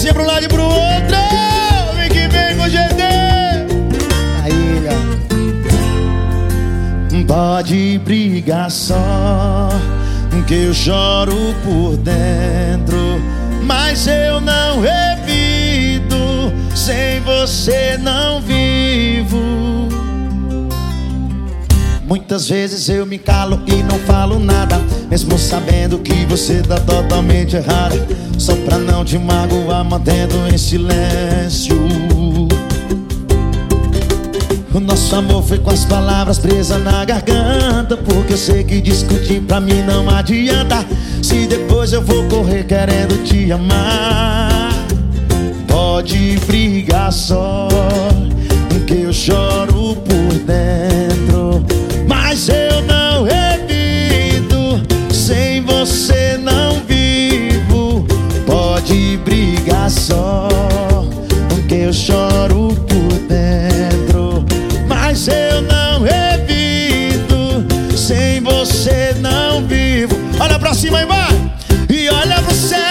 mãozinha pro lado e pro outro. Vem que vem com GD. Na ilha. Pode brigar só, que eu choro por dentro. Mas eu não evito, sem você não vivo. Muitas vezes eu me calo e não falo nada Mesmo sabendo que você tá totalmente errada. Só pra não te magoar, mantendo em silêncio. O nosso amor foi com as palavras presas na garganta Porque eu sei que discutir pra mim não adianta. Se depois eu vou correr querendo te amar Pode brigar só de brigar só, porque eu choro por dentro, mas eu não evito, sem você não vivo. Olha pra cima e vai, e olha pro céu.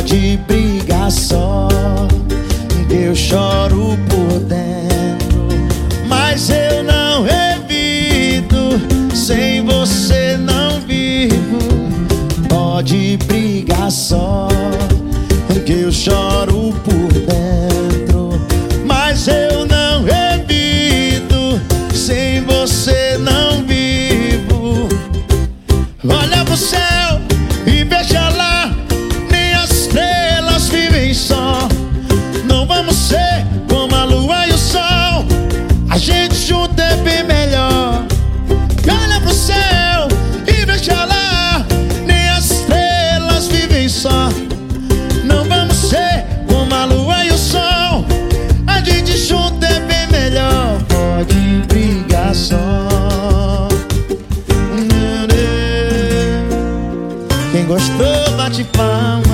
pode brigar só. Eu choro por dentro, mas eu não evito. Sem você não vivo. Pode brigar só. só. Quem gostou, bate palma.